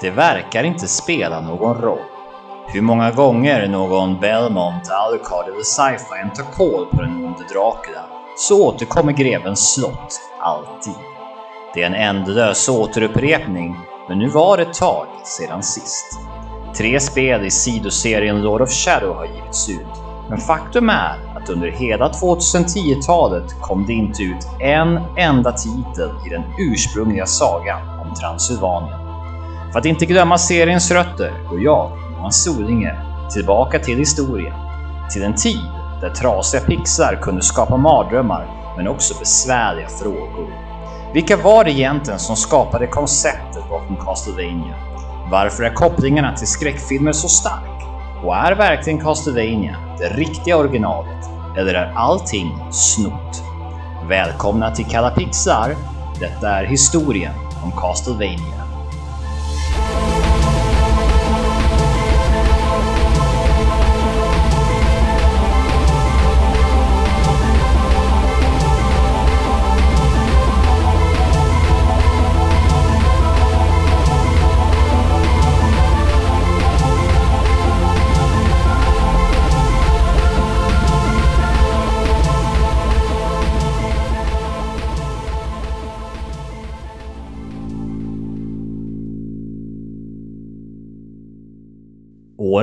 Det verkar inte spela någon roll. Hur många gånger någon Belmont, Alucard eller Sci-Fi tar koll på den onde Dracula så återkommer grevens slott alltid. Det är en ändlös återupprepning, men nu var det ett tag sedan sist. Tre spel i sidoserien Lord of Shadow har givits ut, men faktum är att under hela 2010-talet kom det inte ut en enda titel i den ursprungliga sagan om Transylvanien. För att inte glömma seriens rötter går jag, Johan Solinge, tillbaka till historien. Till en tid där trasiga pixlar kunde skapa mardrömmar, men också besvärliga frågor. Vilka var det egentligen som skapade konceptet bakom Castlevania? Varför är kopplingarna till skräckfilmer så stark? Och är verkligen Castlevania det riktiga originalet? Eller är allting snott? Välkomna till Kalla Pixlar. Detta är historien om Castlevania.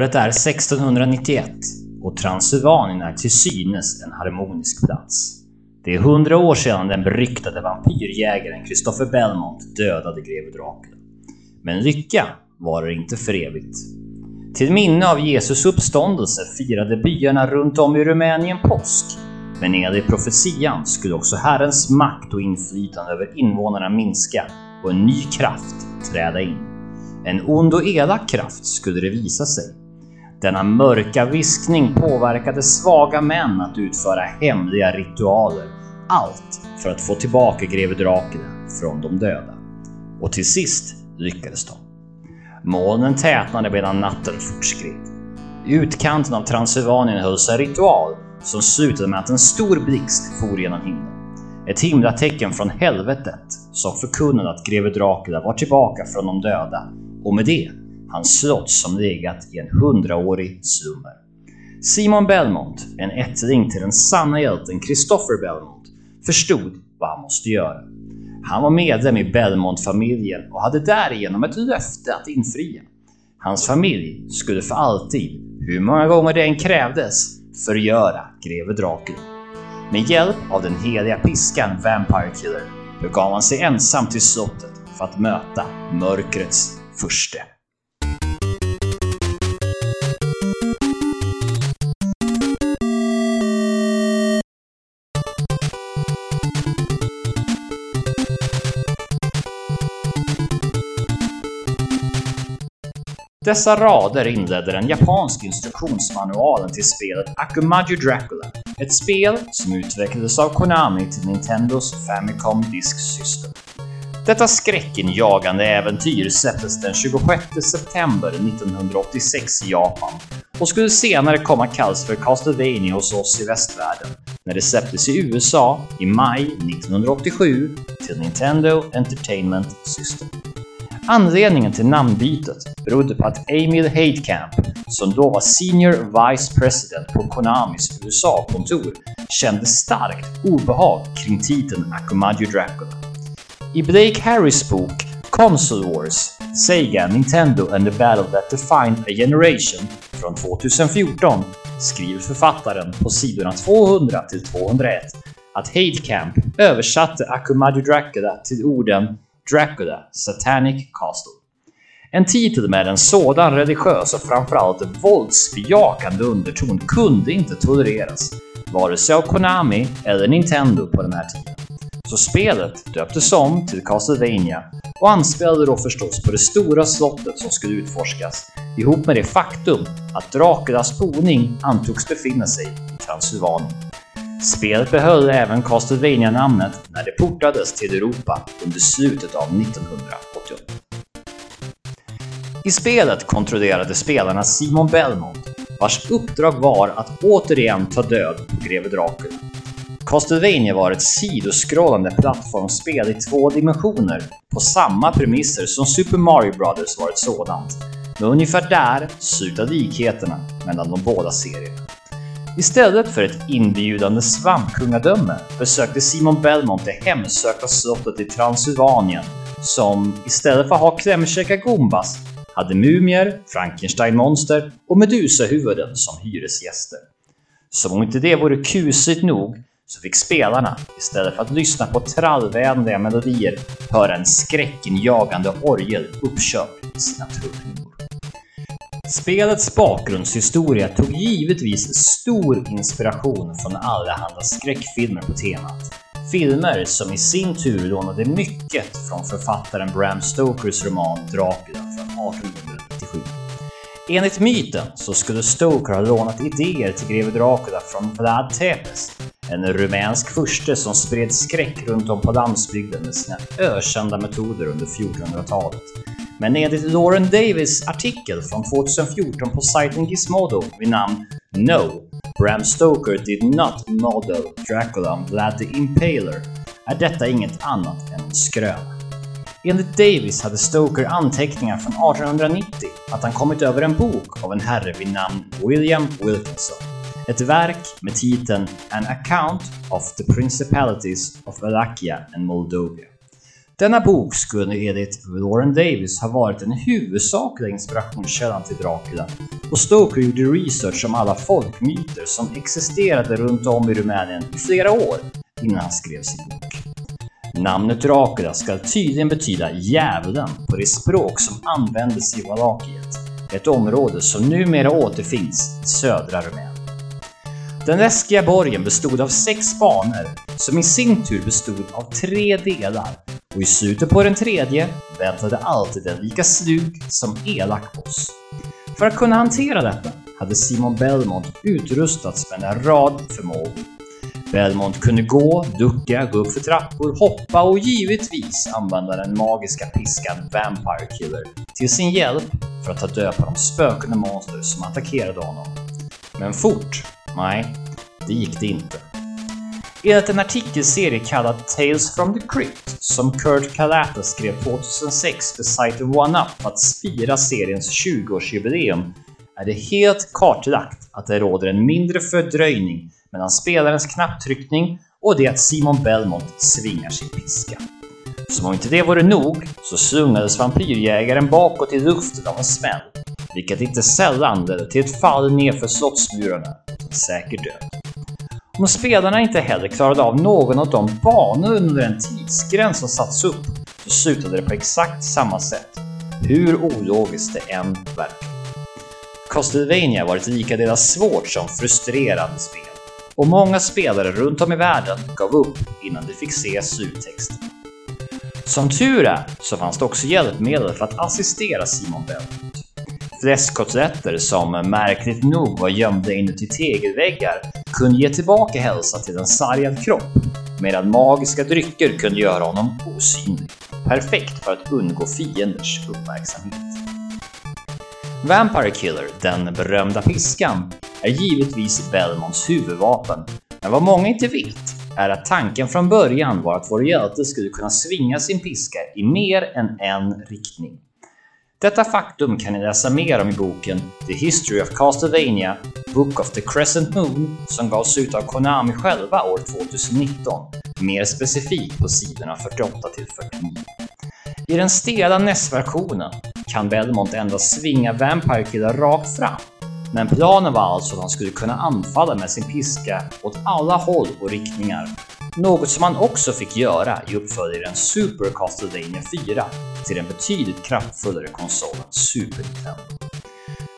Året är 1691 och Transylvanien är till synes en harmonisk plats. Det är hundra år sedan den beryktade vampyrjägaren Christopher Belmont dödade greve Dracula. Men lycka varar inte för evigt. Till minne av Jesus uppståndelse firade byarna runt om i Rumänien påsk. Men enligt profetian skulle också Herrens makt och inflytande över invånarna minska och en ny kraft träda in. En ond och elak kraft skulle det visa sig. Denna mörka viskning påverkade svaga män att utföra hemliga ritualer. Allt för att få tillbaka greve Dracula från de döda. Och till sist lyckades de. Molnen tätnade medan natten fortskred. I utkanten av Transylvanien hölls en ritual som slutade med att en stor blixt for genom himlen. Ett himlatecken från helvetet som förkunnade att greve Dracula var tillbaka från de döda och med det hans slott som legat i en hundraårig slummer. Simon Belmont, en ättling till den sanna hjälten Christopher Belmont, förstod vad han måste göra. Han var medlem i Belmont-familjen och hade därigenom ett löfte att infria. Hans familj skulle för alltid, hur många gånger det än krävdes, förgöra greve Dracula. Med hjälp av den heliga piskan Vampire Killer begav han sig ensam till slottet för att möta mörkrets furste. Dessa rader inledde den japanska instruktionsmanualen till spelet Akumaju Dracula, ett spel som utvecklades av Konami till Nintendos Famicom Disk System. Detta skräckinjagande äventyr släpptes den 26 september 1986 i Japan och skulle senare komma kallas för Castlevania hos oss i västvärlden när det släpptes i USA i maj 1987 till Nintendo Entertainment System. Anledningen till namnbytet berodde på att Emil Heidkamp, som då var Senior Vice President på Konamis USA-kontor, kände starkt obehag kring titeln Akumaju Dracula. I Blake Harris bok Console Wars, Sega, Nintendo and the Battle that defined a generation från 2014 skriver författaren på sidorna 200 till 201 att Heidkamp översatte Akumaju Dracula till orden Dracula Satanic Castle. En titel med en sådan religiös och framförallt våldsbejakande underton kunde inte tolereras, vare sig av Konami eller Nintendo på den här tiden. Så spelet döptes om till Castlevania och anspelade då förstås på det stora slottet som skulle utforskas ihop med det faktum att Draculas boning antogs befinna sig i Transylvanien. Spelet behöll även Castlevania-namnet när det portades till Europa under slutet av 1988. I spelet kontrollerade spelarna Simon Belmont, vars uppdrag var att återigen ta död på greve Dracula. Castlevania var ett sidoskrollande plattformsspel i två dimensioner på samma premisser som Super Mario Bros var ett sådant. Men ungefär där slutade likheterna mellan de båda serierna. Istället för ett inbjudande svampkungadöme besökte Simon Belmont det hemsökta slottet i Transylvanien som istället för att ha klämkäcka gombas hade mumier, Frankenstein-monster och Medusa-huvuden som hyresgäster. Som om inte det vore kusligt nog så fick spelarna, istället för att lyssna på trallvänliga melodier, höra en skräckinjagande orgel uppkörd i sina trummor. Spelets bakgrundshistoria tog givetvis stor inspiration från allehanda skräckfilmer på temat. Filmer som i sin tur lånade mycket från författaren Bram Stokers roman Dracula från 1897. Enligt myten så skulle Stoker ha lånat idéer till greve Dracula från Vlad Tepes, en rumänsk furste som spred skräck runt om på landsbygden med sina ökända metoder under 1400-talet. Men enligt Lauren Davis artikel från 2014 på sajten Gizmodo vid namn No, Bram Stoker did not model Dracula on Vlad the Impaler är detta inget annat än skrön. skröna. Enligt Davis hade Stoker anteckningar från 1890 att han kommit över en bok av en herre vid namn William Wilkinson. Ett verk med titeln An Account of the Principalities of Wallachia and Moldavia. Denna bok skulle enligt Lauren Davis ha varit den huvudsakliga inspirationskällan till Dracula och Stoker gjorde research om alla folkmyter som existerade runt om i Rumänien i flera år innan han skrev sin bok. Namnet Dracula ska tydligen betyda djävulen på det språk som användes i Valakiet, ett område som numera återfinns i södra Rumänien. Den läskiga borgen bestod av sex banor som i sin tur bestod av tre delar och i slutet på den tredje väntade alltid en lika slug som elak boss. För att kunna hantera detta hade Simon Belmont utrustats med en rad förmågor. Belmont kunde gå, ducka, gå upp för trappor, hoppa och givetvis använda den magiska piskan Vampire Killer till sin hjälp för att ta död på de spökande monster som attackerade honom. Men fort? Nej, det gick det inte. Enligt en artikelserie kallad Tales from the Crypt som Kurt Kalata skrev 2006 för sajten OneUp för att fira seriens 20-årsjubileum är det helt kartlagt att det råder en mindre fördröjning mellan spelarens knapptryckning och det att Simon Belmont svingar sin piska. Som om inte det vore nog så slungades vampyrjägaren bakåt i luften av en smäll, vilket inte sällan ledde till ett fall nedför slottsmurarna säker död. Om spelarna inte heller klarade av någon av de banor under den tidsgräns som satts upp så slutade det på exakt samma sätt, hur ologiskt det än verkar. Castlevania var ett lika delas svårt som frustrerande spel och många spelare runt om i världen gav upp innan de fick se sluttexten. Som tur är så fanns det också hjälpmedel för att assistera Simon Bell Fläskkotletter som märkligt nog var gömda inuti tegelväggar kunde ge tillbaka hälsa till en sargad kropp, medan magiska drycker kunde göra honom osynlig. Perfekt för att undgå fienders uppmärksamhet. Vampire Killer, den berömda piskan, är givetvis Belmonts huvudvapen, men vad många inte vet är att tanken från början var att vår hjälte skulle kunna svinga sin piska i mer än en riktning. Detta faktum kan ni läsa mer om i boken The History of Castlevania, Book of the Crescent Moon som gavs ut av Konami själva år 2019, mer specifikt på sidorna 48 till 49. I den stela NES-versionen kan Belmont endast svinga Vampire Killer rakt fram, men planen var alltså att han skulle kunna anfalla med sin piska åt alla håll och riktningar. Något som han också fick göra i uppföljaren Super Castlevania 4 till den betydligt kraftfullare konsolen Super Nintendo.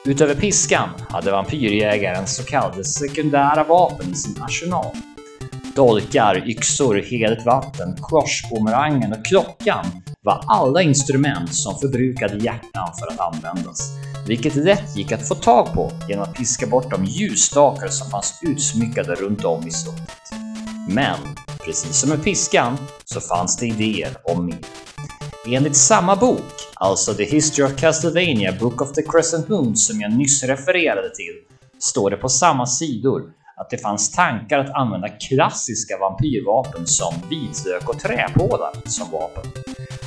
Utöver piskan hade vampyrjägaren så kallade sekundära vapen i sin arsenal. Dolkar, yxor, heligt vatten, korsbumerangen och klockan var alla instrument som förbrukade hjärtan för att användas, vilket lätt gick att få tag på genom att piska bort de ljusstakar som fanns utsmyckade runt om i slottet. Men, precis som med piskan, så fanns det idéer om mer. Enligt samma bok, alltså The History of Castlevania Book of the Crescent Moon som jag nyss refererade till, står det på samma sidor att det fanns tankar att använda klassiska vampyrvapen som vitlök och träpålar som vapen.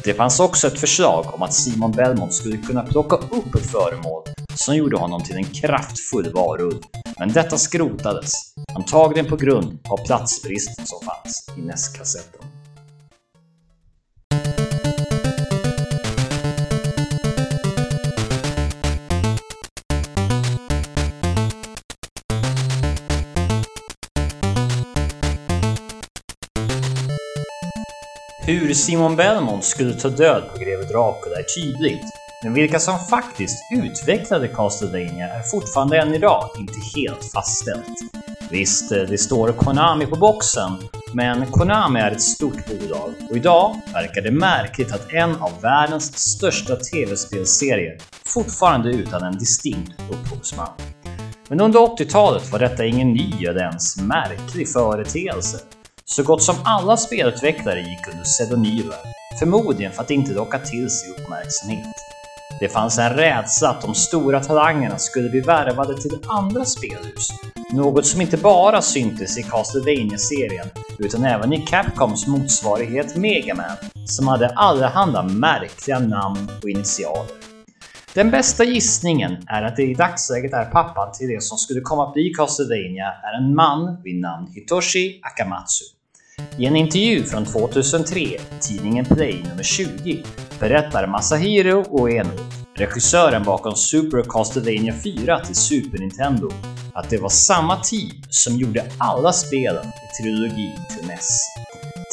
Det fanns också ett förslag om att Simon Belmont skulle kunna plocka upp ett föremål som gjorde honom till en kraftfull varulv. Men detta skrotades, antagligen på grund av platsbristen som fanns i NES-kassetten. Hur Simon Belmont skulle ta död på greve Dracula är tydligt, men vilka som faktiskt utvecklade Castlevania är fortfarande än idag inte helt fastställt. Visst, eh, det står Konami på boxen, men Konami är ett stort bolag och idag verkar det märkligt att en av världens största tv-spelserier fortfarande är utan en distinkt upphovsman. Men under 80-talet var detta ingen ny eller ens märklig företeelse. Så gott som alla spelutvecklare gick under pseudonymer, förmodligen för att inte locka till sig uppmärksamhet. Det fanns en rädsla att de stora talangerna skulle bli värvade till andra spelhus, något som inte bara syntes i castlevania serien utan även i Capcoms motsvarighet Mega Man, som hade allehanda märkliga namn och initialer. Den bästa gissningen är att det i dagsläget är pappan till det som skulle komma att bli Castlevania är en man vid namn Hitoshi Akamatsu. I en intervju från 2003, tidningen Play nummer 20, berättar Masahiro Ueno, regissören bakom Super Castlevania 4 till Super Nintendo, att det var samma team som gjorde alla spelen i trilogin till NES.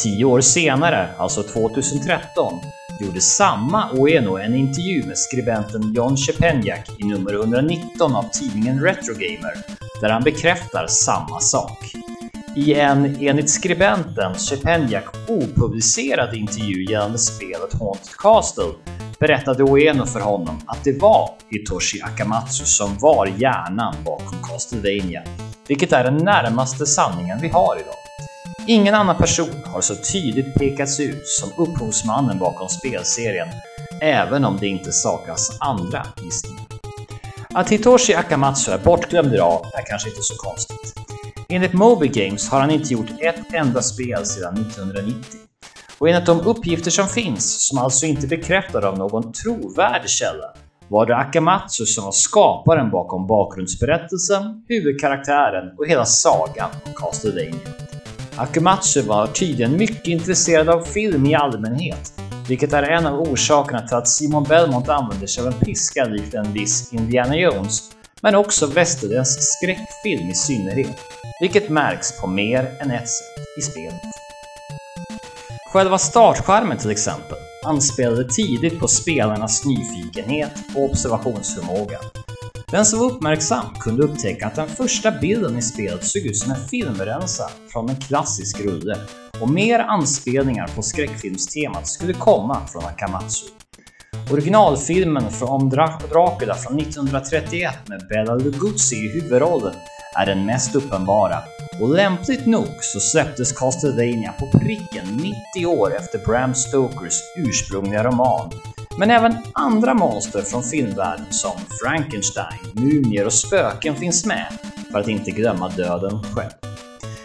Tio år senare, alltså 2013, gjorde samma Ueno en intervju med skribenten John Shepenjak i nummer 119 av tidningen Retrogamer, där han bekräftar samma sak. I en enligt skribenten Shepenjak opublicerad intervju gällande spelet Haunted Castle berättade Oeno för honom att det var Hitoshi Akamatsu som var hjärnan bakom Castlevania, vilket är den närmaste sanningen vi har idag. Ingen annan person har så tydligt pekats ut som upphovsmannen bakom spelserien, även om det inte saknas andra gissningar. Att Hitoshi Akamatsu är bortglömd idag är kanske inte så konstigt. Enligt Moby Games har han inte gjort ett enda spel sedan 1990. Och enligt de uppgifter som finns, som alltså inte är bekräftade av någon trovärdig källa, var det Akamatsu som var skaparen bakom bakgrundsberättelsen, huvudkaraktären och hela sagan om Castlevania. Akamatsu var tydligen mycket intresserad av film i allmänhet, vilket är en av orsakerna till att Simon Belmont använder sig av en piska likt en viss Indiana Jones, men också västerländsk skräckfilm i synnerhet, vilket märks på mer än ett sätt i spelet. Själva startskärmen till exempel anspelade tidigt på spelarnas nyfikenhet och observationsförmåga. Den som var uppmärksam kunde upptäcka att den första bilden i spelet såg ut som en filmrensa från en klassisk rulle och mer anspelningar på skräckfilmstemat skulle komma från Akamatsu. Originalfilmen om Dracula från 1931 med Bela Lugosi i huvudrollen är den mest uppenbara och lämpligt nog så släpptes Castlevania på pricken 90 år efter Bram Stokers ursprungliga roman. Men även andra monster från filmvärlden som Frankenstein, mumier och spöken finns med, för att inte glömma döden själv.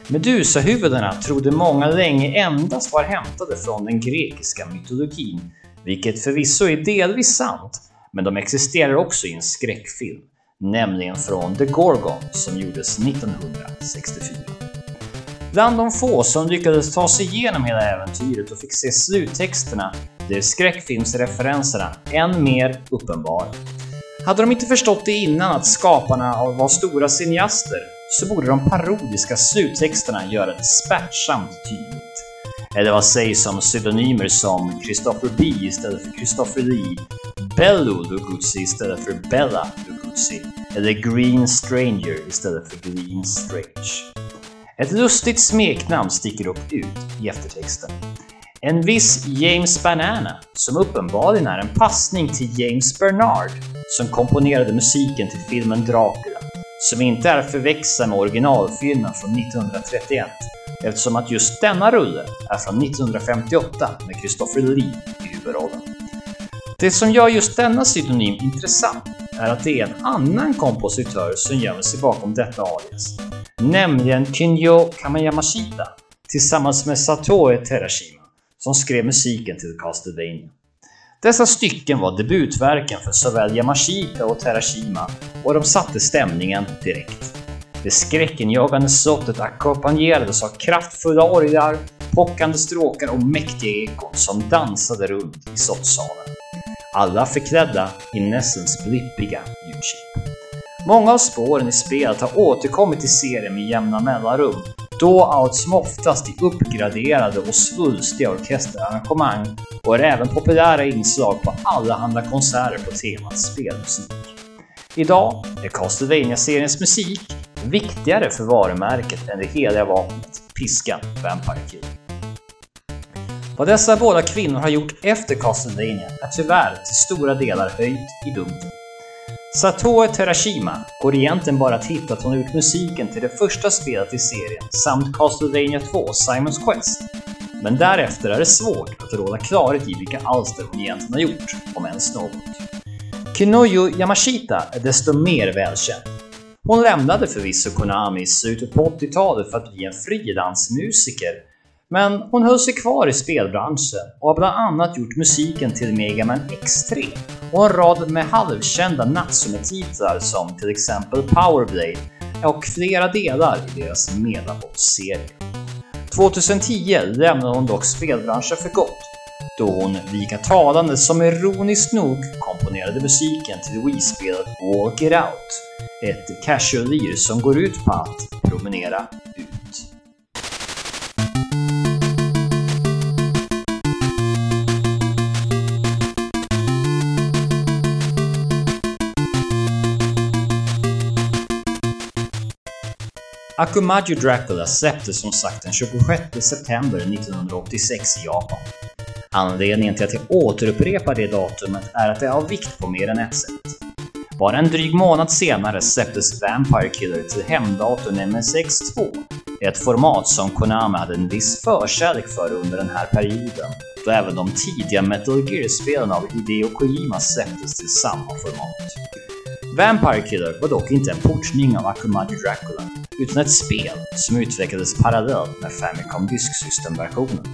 Medusahuvudena trodde många länge endast var hämtade från den grekiska mytologin, vilket förvisso är delvis sant, men de existerar också i en skräckfilm nämligen från The Gorgon som gjordes 1964. Bland de få som lyckades ta sig igenom hela äventyret och fick se sluttexterna blev skräckfilmsreferenserna än mer uppenbara. Hade de inte förstått det innan att skaparna var stora cineaster så borde de parodiska sluttexterna göra det smärtsamt tydligt. Eller vad sägs om pseudonymer som Christopher B istället för Christopher Lee, Bello Luguzzi istället för Bella Luguzzi eller Green Stranger istället för Green Strange. Ett lustigt smeknamn sticker upp ut i eftertexten. En viss James Banana, som uppenbarligen är en passning till James Bernard, som komponerade musiken till filmen Dracula, som inte är att förväxla med originalfilmen från 1931, eftersom att just denna rulle är från 1958 med Christopher Lee i huvudrollen. Det som gör just denna pseudonym intressant är att det är en annan kompositör som gömmer sig bakom detta alias. nämligen Kinyo Kamayamashita, tillsammans med Satoe Terashima som skrev musiken till Castlevania. Dessa stycken var debutverken för såväl Yamashita och Terashima och de satte stämningen direkt. Det skräckenjagande slottet ackompanjerades av kraftfulla orglar, pockande stråkar och mäktiga ekon som dansade runt i slottssalen. Alla förklädda i Nessens blippiga ljudchip. Många av spåren i spelet har återkommit i serien med jämna mellanrum, då allt som oftast i uppgraderade och svulstiga orkesterarrangemang och är även populära inslag på allehanda konserter på temat spelmusik. Idag är Castlevania-seriens musik viktigare för varumärket än det heliga vapnet, piskan Vampire Kill. Vad dessa båda kvinnor har gjort efter Castlevania är tyvärr till stora delar höjt i dunkel. Satoe Terashima går egentligen bara att hitta att hon har gjort musiken till det första spelet i serien samt Castlevania 2 Simons Quest. Men därefter är det svårt att råda klarhet i vilka alster hon egentligen har gjort, om ens något. Kinoyo Yamashita är desto mer välkänd. Hon lämnade förvisso Konami i slutet på 80-talet för att bli en frilansmusiker, men hon höll sig kvar i spelbranschen och har bland annat gjort musiken till Mega Man X3 och en rad med halvkända Natsume-titlar som till exempel Powerblade och flera delar i deras Medabots-serie. 2010 lämnade hon dock spelbranschen för gott då hon lika talande som ironiskt nog komponerade musiken till Wii-spelet Walk It Out, ett casual-lir som går ut på att promenera ut. Akumaju Dracula släpptes som sagt den 26 september 1986 i Japan. Anledningen till att jag återupprepar det datumet är att det är av vikt på mer än ett sätt. Bara en dryg månad senare släpptes Vampire Killer till hemdatorn MSX2, ett format som Konami hade en viss förkärlek för under den här perioden, då även de tidiga Metal Gear-spelen av Hideo Kojima släpptes till samma format. Vampire Killer var dock inte en portning av Akumaju Dracula, utan ett spel som utvecklades parallellt med Famicom Disk System-versionen.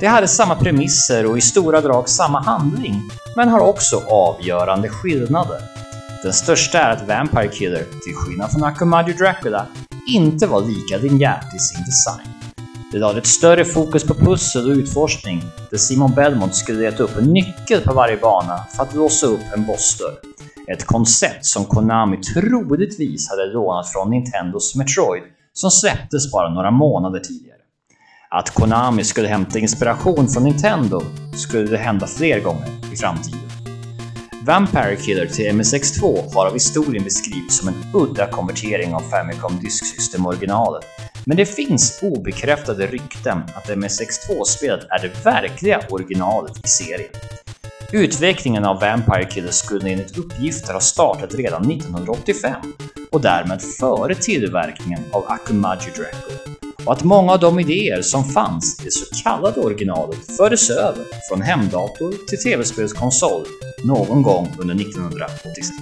Det hade samma premisser och i stora drag samma handling, men har också avgörande skillnader. Den största är att Vampire Killer, till skillnad från Akumaju Dracula, inte var lika linjärt i sin design. Det lade ett större fokus på pussel och utforskning, där Simon Belmont skulle leta upp en nyckel på varje bana för att låsa upp en bossdörr. Ett koncept som Konami troligtvis hade lånat från Nintendos Metroid, som släpptes bara några månader tidigare. Att Konami skulle hämta inspiration från Nintendo skulle det hända fler gånger i framtiden. Vampire Killer till MSX2 har av historien beskrivits som en udda konvertering av Famicom Disk System-originalet, men det finns obekräftade rykten att MSX2-spelet är det verkliga originalet i serien. Utvecklingen av Vampire Killer skulle enligt uppgifter ha startat redan 1985 och därmed före tillverkningen av Akumaji Draco och att många av de idéer som fanns i det så kallade originalet fördes över från hemdator till tv-spelskonsol någon gång under 1986.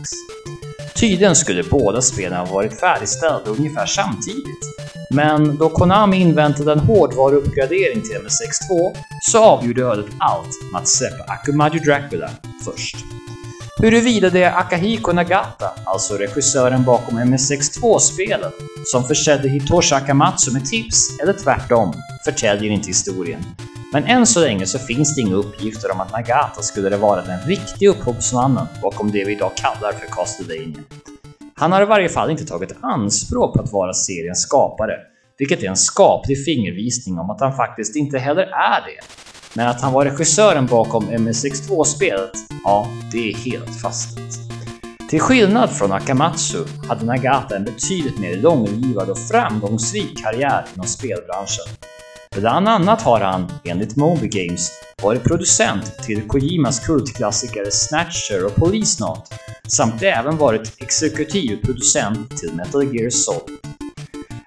Tydligen skulle båda spelen ha varit färdigställda ungefär samtidigt, men då Konami inväntade en hårdvaruuppgradering till MSX2 så avgjorde ödet allt med att släppa Akumaju Dracula först. Huruvida det är Akahiko Nagata, alltså regissören bakom MSX2-spelet, som försedde Hitoshi Akamatsu med tips, eller tvärtom, förtäljer inte historien. Men än så länge så finns det inga uppgifter om att Nagata skulle vara den riktiga upphovsmannen bakom det vi idag kallar för Castlevania. Han har i varje fall inte tagit anspråk på att vara seriens skapare, vilket är en skaplig fingervisning om att han faktiskt inte heller är det. Men att han var regissören bakom MS62-spelet, ja, det är helt fastställt. Till skillnad från Akamatsu hade Nagata en betydligt mer långlivad och framgångsrik karriär inom spelbranschen. Bland annat har han, enligt Moby Games, varit producent till Kojimas kultklassiker Snatcher och Police Not, samt även varit exekutiv producent till Metal Gear Solid.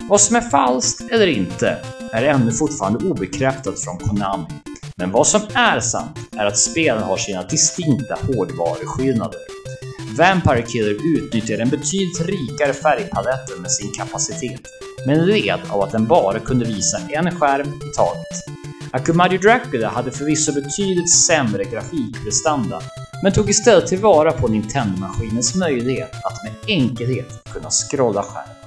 Vad som är falskt eller inte är ännu fortfarande obekräftat från Konami, men vad som är sant är att spelen har sina distinkta hårdvaruskillnader. Vampire Killer utnyttjade den betydligt rikare färgpaletten med sin kapacitet, men led av att den bara kunde visa en skärm i taget. Akumadio Dracula hade förvisso betydligt sämre grafikprestanda, men tog istället tillvara på Nintendo-maskinens möjlighet att med enkelhet kunna scrolla skärmen.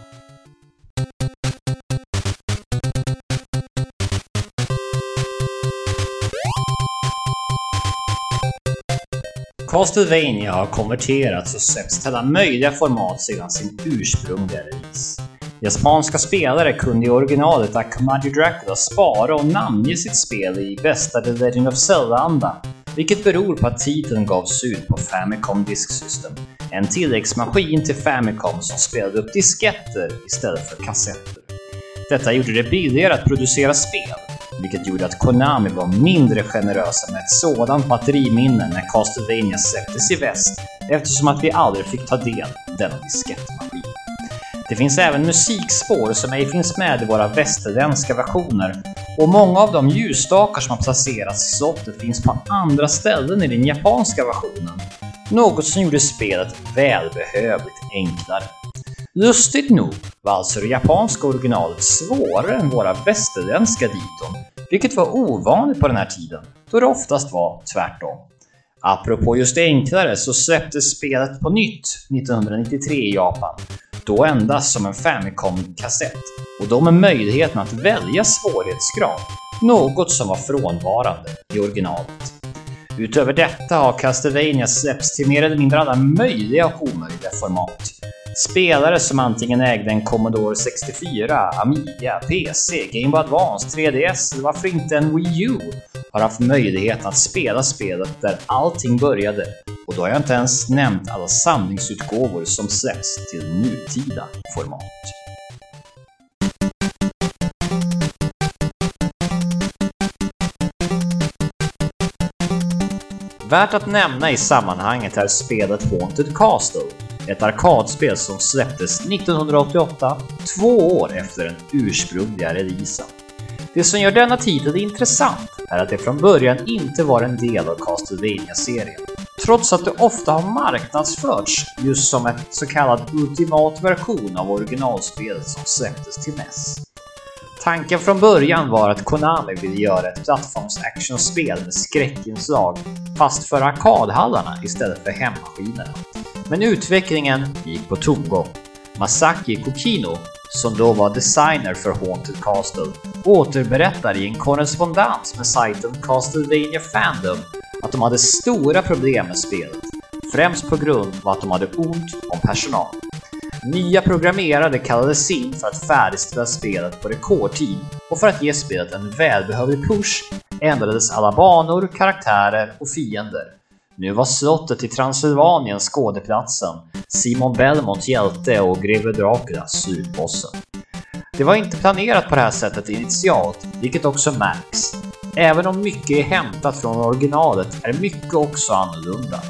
Castlevania har konverterats och släppts till alla möjliga format sedan sin ursprungliga release. Japanska spelare kunde i originalet Akumaji Dracula spara och namnge sitt spel i bästa The Legend of Zelda-anda, vilket beror på att titeln gavs ut på Famicom Disk System, en tilläggsmaskin till Famicom som spelade upp disketter istället för kassetter. Detta gjorde det billigare att producera spel, vilket gjorde att Konami var mindre generösa med ett sådant batteriminne när Castlevania släpptes i väst eftersom att vi aldrig fick ta del av denna diskettmaskin. Det finns även musikspår som ej finns med i våra västerländska versioner och många av de ljusstakar som har placerats i slottet finns på andra ställen i den japanska versionen. Något som gjorde spelet välbehövligt enklare. Lustigt nog var alltså det japanska originalet svårare än våra västerländska diton, vilket var ovanligt på den här tiden, då det oftast var tvärtom. Apropå just enklare så släpptes spelet på nytt 1993 i Japan, då endast som en Famicom-kassett och då med möjligheten att välja svårighetsgrad, något som var frånvarande i originalet. Utöver detta har Castlevania släppts till mer eller mindre alla möjliga och omöjliga format. Spelare som antingen ägde en Commodore 64, Amiga, PC, Game Boy Advance, 3DS eller varför inte en Wii U har haft möjlighet att spela spelet där allting började och då har jag inte ens nämnt alla samlingsutgåvor som släpps till nutida format. Värt att nämna i sammanhanget är spelet Haunted Castle, ett arkadspel som släpptes 1988, två år efter den ursprungliga releasen. Det som gör denna titel intressant är att det från början inte var en del av Castlevania-serien, trots att det ofta har marknadsförts just som en så kallad ultimat version av originalspelet som släpptes till NES. Tanken från början var att Konami ville göra ett plattforms-actionspel med skräckinslag, fast för arkadhallarna istället för hemmaskinerna. Men utvecklingen gick på tomgång. Masaki Kokino, som då var designer för Haunted Castle, återberättar i en korrespondens med sajten Castlevania Fandom att de hade stora problem med spelet, främst på grund av att de hade ont om personal. Nya programmerare kallades in för att färdigställa spelet på rekordtid och för att ge spelet en välbehövlig push ändrades alla banor, karaktärer och fiender. Nu var slottet i Transylvanien skådeplatsen, Simon Belmont hjälte och greve Dracula slutbossen. Det var inte planerat på det här sättet initialt, vilket också märks. Även om mycket är hämtat från originalet är mycket också annorlunda.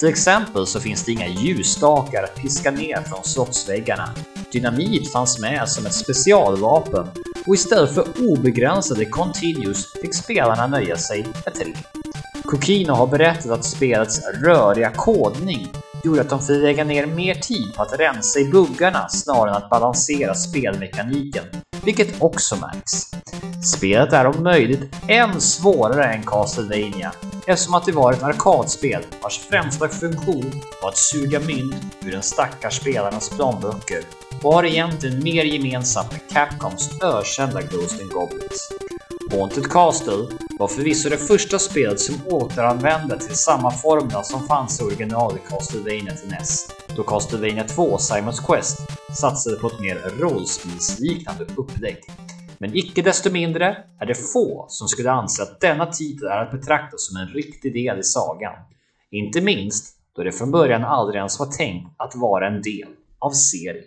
Till exempel så finns det inga ljusstakar att piska ner från slottsväggarna. Dynamit fanns med som ett specialvapen och istället för obegränsade continues fick spelarna nöja sig med tre. Kokino har berättat att spelets röriga kodning gjorde att de fick lägga ner mer tid på att rensa i buggarna snarare än att balansera spelmekaniken, vilket också märks. Spelet är om möjligt än svårare än Castlevania eftersom att det var ett arkadspel vars främsta funktion var att suga mynt ur den stackars spelarnas plånböcker och har egentligen mer gemensamt med Capcoms ökända Ghost and Goblins. Haunted Castle var förvisso det första spelet som återanvände till samma formula som fanns i original i Castlevania till NES, då Castlevania 2 Simons Quest satsade på ett mer rollspelsliknande upplägg. Men icke desto mindre är det få som skulle anse att denna titel är att betrakta som en riktig del i sagan. Inte minst då det från början aldrig ens var tänkt att vara en del av serien.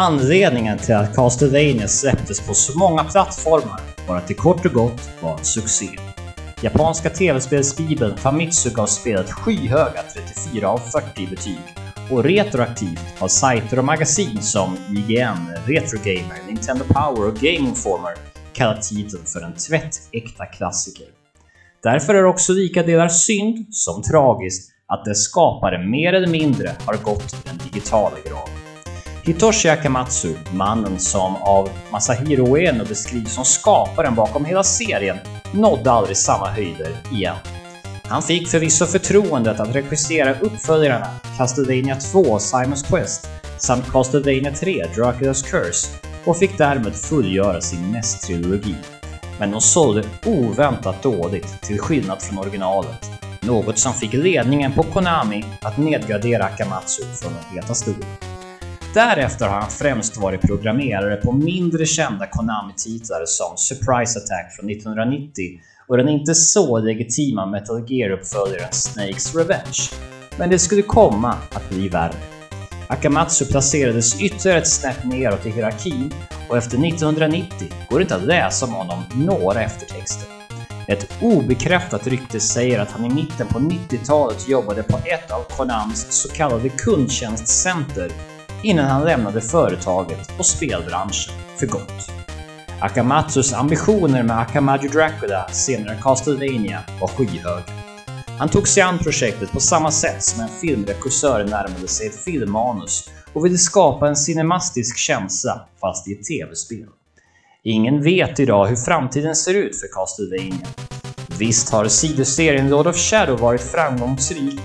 Anledningen till att Castlevania släpptes på så många plattformar var att det kort och gott var en succé. Japanska tv-spelsbibeln Famitsu gav spelet skyhöga 34 av 40 betyg och retroaktivt har sajter och magasin som IGN, Retrogamer, Nintendo Power och Game Informer kallat titeln för en tvättäkta klassiker. Därför är det också lika delar synd som tragiskt att dess skapare mer eller mindre har gått i den digitala graven. Hitoshi Akamatsu, mannen som av Masahiro Ueno beskrivs som skaparen bakom hela serien, nådde aldrig samma höjder igen. Han fick förvisso förtroendet att regissera uppföljarna Castlevania 2 Simons Quest samt Castlevania 3 Dracula's Curse och fick därmed fullgöra sin NES-trilogi. Men de sålde oväntat dåligt till skillnad från originalet, något som fick ledningen på Konami att nedgradera Akamatsu från den heta stolen. Därefter har han främst varit programmerare på mindre kända Konami-titlar som Surprise Attack från 1990 och den inte så legitima Metal Gear-uppföljaren Snakes Revenge. Men det skulle komma att bli värre. Akamatsu placerades ytterligare ett snäpp neråt i hierarkin och efter 1990 går det inte att läsa om honom några eftertexter. Ett obekräftat rykte säger att han i mitten på 90-talet jobbade på ett av Konamis så kallade kundtjänstcenter innan han lämnade företaget och spelbranschen för gott. Akamatsus ambitioner med Akamaju Dracula, senare Castlevania, var skyhöga. Han tog sig an projektet på samma sätt som en filmregissör närmade sig ett filmmanus och ville skapa en cinemastisk känsla fast i ett tv-spel. Ingen vet idag hur framtiden ser ut för Castlevania. Visst har sidoserien Lord of Shadow varit framgångsrik,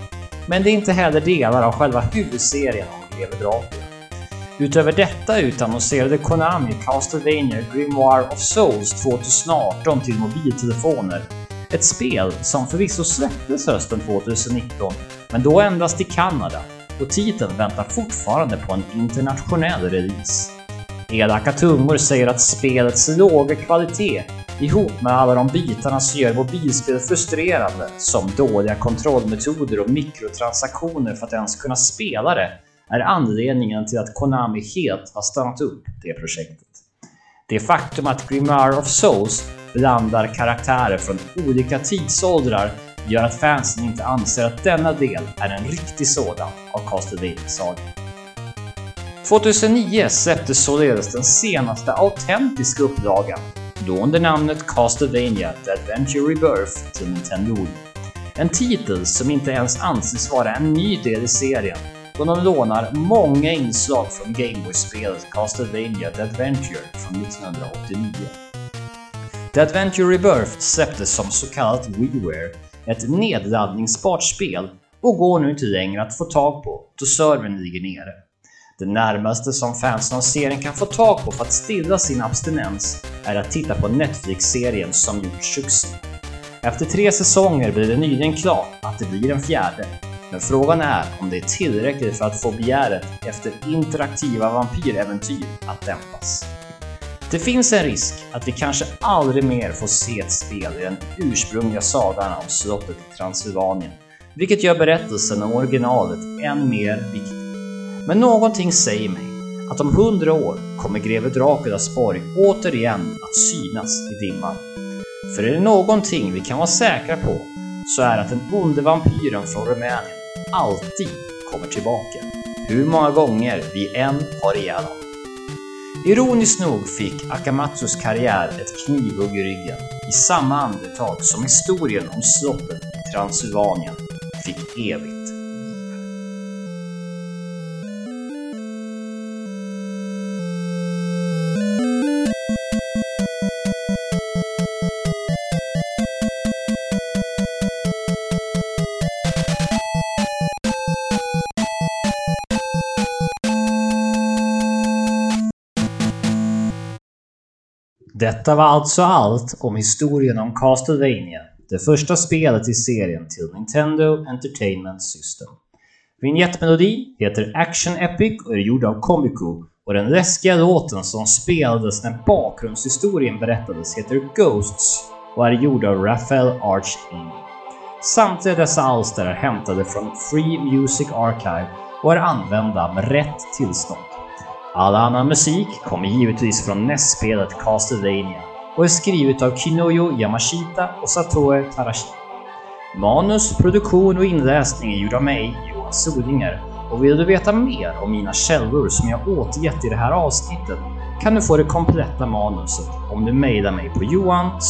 men det är inte heller delar av själva huvudserien om greve Dracula. Utöver detta utannonserade Konami Castlevania Grimoire of Souls 2018 till mobiltelefoner. Ett spel som förvisso släpptes hösten 2019, men då endast i Kanada och titeln väntar fortfarande på en internationell release. Elaka tungor säger att spelets låga kvalitet ihop med alla de bitarna som gör mobilspel frustrerande, som dåliga kontrollmetoder och mikrotransaktioner för att ens kunna spela det, är anledningen till att Konami helt har stannat upp det projektet. Det faktum att Grimoire of Souls blandar karaktärer från olika tidsåldrar gör att fansen inte anser att denna del är en riktig sådan av Castlevania-sagan. 2009 släpptes således den senaste autentiska upplagan, då under namnet Castlevania The Adventure Rebirth till Nintendo Wii. En titel som inte ens anses vara en ny del i serien då de lånar många inslag från Gameboy-spelet Castlevania The Adventure från 1989. The Adventure Rebirth släpptes som så kallat WiiWare, ett nedladdningsbart spel och går nu inte längre att få tag på då servern ligger nere. Det närmaste som fansen av serien kan få tag på för att stilla sin abstinens är att titta på Netflix-serien som gjort succé. Efter tre säsonger blev det nyligen klart att det blir en fjärde men frågan är om det är tillräckligt för att få begäret efter interaktiva vampyräventyr att dämpas. Det finns en risk att vi kanske aldrig mer får se ett spel i den ursprungliga sagan om slottet i Transylvanien, vilket gör berättelsen om originalet än mer viktig. Men någonting säger mig att om hundra år kommer greve Draculas borg återigen att synas i dimman. För är det någonting vi kan vara säkra på så är att den onde vampyren från Rumänien alltid kommer tillbaka. Hur många gånger vi än har ihjäl honom. Ironiskt nog fick Akamatsus karriär ett knivhugg i ryggen i samma andetag som historien om slottet i Transylvanien fick evigt Detta var alltså allt om historien om Castlevania, det första spelet i serien till Nintendo Entertainment System. Vignettmelodi heter Action Epic och är gjord av Comico och den läskiga låten som spelades när bakgrundshistorien berättades heter Ghosts och är gjord av Raphael Archin. Samtliga dessa alster är hämtade från Free Music Archive och är använda med rätt tillstånd. All annan musik kommer givetvis från NES-spelet Castlevania och är skrivet av Kinoyo Yamashita och Satoe Tarashi. Manus, produktion och inläsning är gjord av mig, Johan Solinger. Och vill du veta mer om mina källor som jag återgett i det här avsnittet kan du få det kompletta manuset om du mejlar mig på johan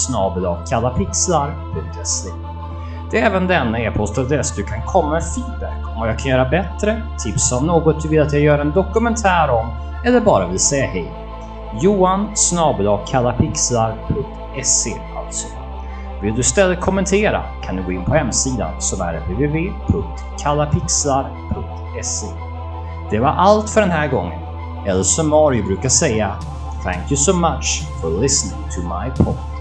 det är även denna e-postadress du kan komma med feedback om vad jag kan göra bättre, tipsa om något du vill att jag gör en dokumentär om eller bara vill säga hej. Johan kallapixlar.se alltså. Vill du istället kommentera kan du gå in på hemsidan som är www.kallapixlar.se. Det var allt för den här gången. Eller som Mario brukar säga Thank you so much for listening to my podcast.